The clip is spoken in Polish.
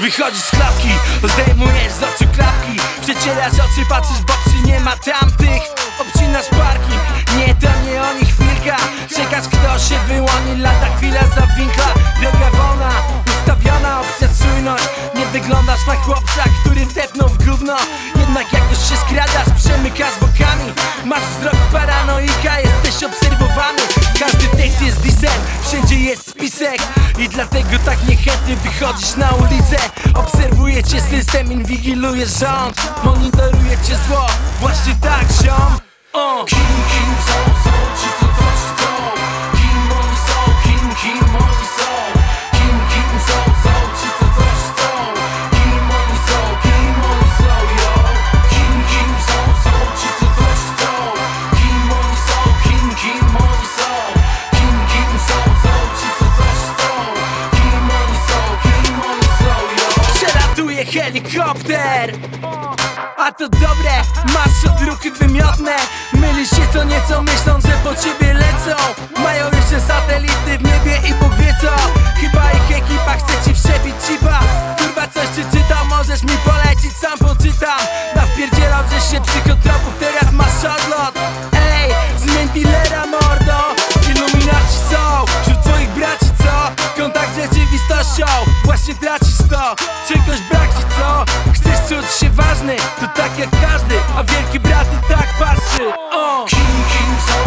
Wychodzisz z klatki, zdejmujesz z oczu klapki Przecierasz oczy, patrzysz w oczy, nie ma tamtych Obcinasz parking, nie to nie oni chwilka. Czekasz kto się wyłoni, lata chwila za winkla. Droga wolna, ustawiona opcja czujność. Nie wyglądasz na chłopca, który wdepnął w gówno. Jednak jakoś się skradasz, przemykasz bokami. Masz wzrok paranoika, jest spisek I dlatego tak niechętnie wychodzisz na ulicę Obserwuje cię system, inwigiluje rząd Monitoruje cię zło, właśnie tak ziom o. helikopter! A to dobre, masz odruchy wymiotne. Mylisz się co nieco myślą, że po ciebie lecą. Mają jeszcze satelity w niebie i Bóg wie co Chyba ich ekipa chce ci wszczepić chipa. Kurwa coś czy możesz mi polecić, sam poczytam. Nawpierdzielam, że się psychotropów, Czuć się ważny, to tak jak każdy A wielki brat i tak patrzy o. Kim, kim są,